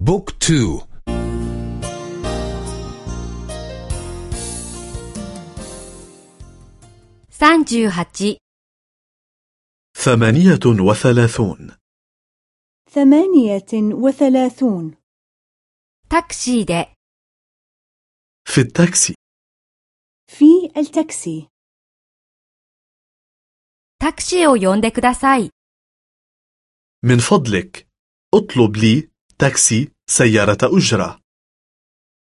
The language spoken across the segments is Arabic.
بوك تو. ثمانية وثلاثون. ثمانية وثلاثون. タクシーで. في التاكسي. في التاكسي. タクシーを呼んでください. من فضلك اطلب لي تاكسي سيارة أجرة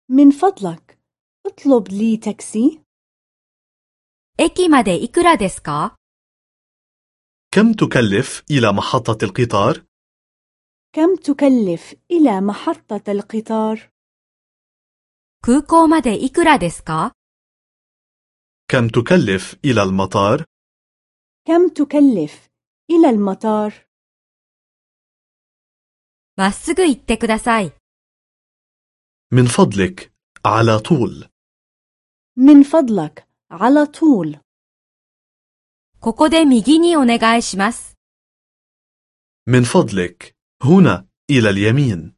من فضلك اطلب لي تاكسي 駅までいくらですか كم تكلف إلى محطة القطار؟ كم تكلف إلى محطة القطار 空港までいくらですか كم تكلف إلى المطار؟ كم تكلف إلى المطار まっすぐ行ってください。 من فضلك على طول من فضلك على طول ここで右にお願いします。 من فضلك هنا إلى اليمين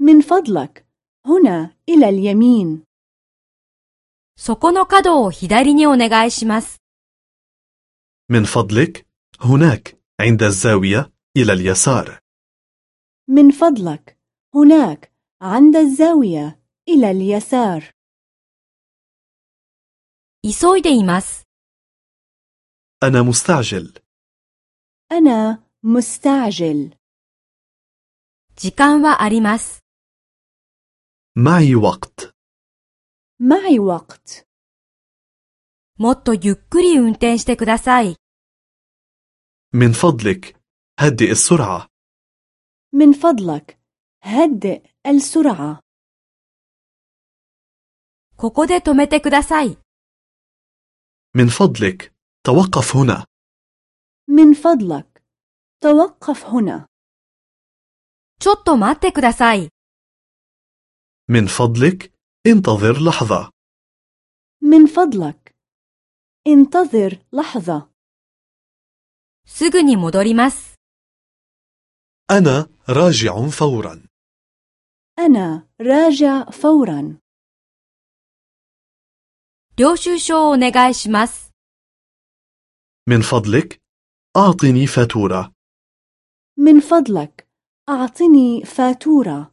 من فضلك هنا إلى اليمين そこの角を左にお願いします。 من فضلك هناك عند الزاوية إلى اليسار من فضلك هناك عند الزاوية إلى اليسار 急いでいます。 أنا مستعجل أنا مستعجل 時間はあります。 معي وقت معي وقت もっとゆっくり運転してください。 من فضلك هدئ السرعة من فضلك هدئ السرعة ここで止めてください。 من فضلك توقف هنا من فضلك توقف هنا ちょっと待ってください。 من فضلك انتظر لحظة من فضلك انتظر لحظة すぐに戻ります。 أنا راجع فورا أنا راجع فورا 領収書をお願いします。 من فضلك أعطني فاتورة من فضلك أعطني فاتورة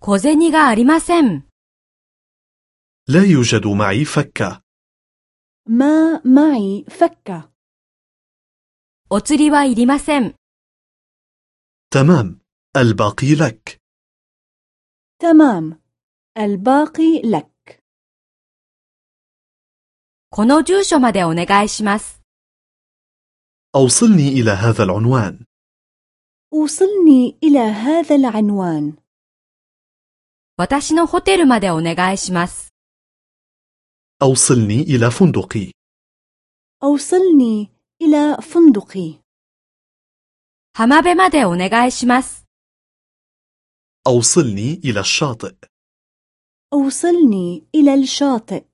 小銭がありません。 لا يوجد معي فكة ما معي فكة お釣りはいりません。 تمام الباقي لك تمام الباقي لك この住所までお願いします。 أوصلني إلى هذا العنوان وصلني إلى هذا العنوان 私のホテルまでお願いします。 أوصلني إلى فندقي أوصلني إلى فندقي 浜辺までお願いします。 أوصلني إلى الشاطئ أوصلني إلى الشاطئ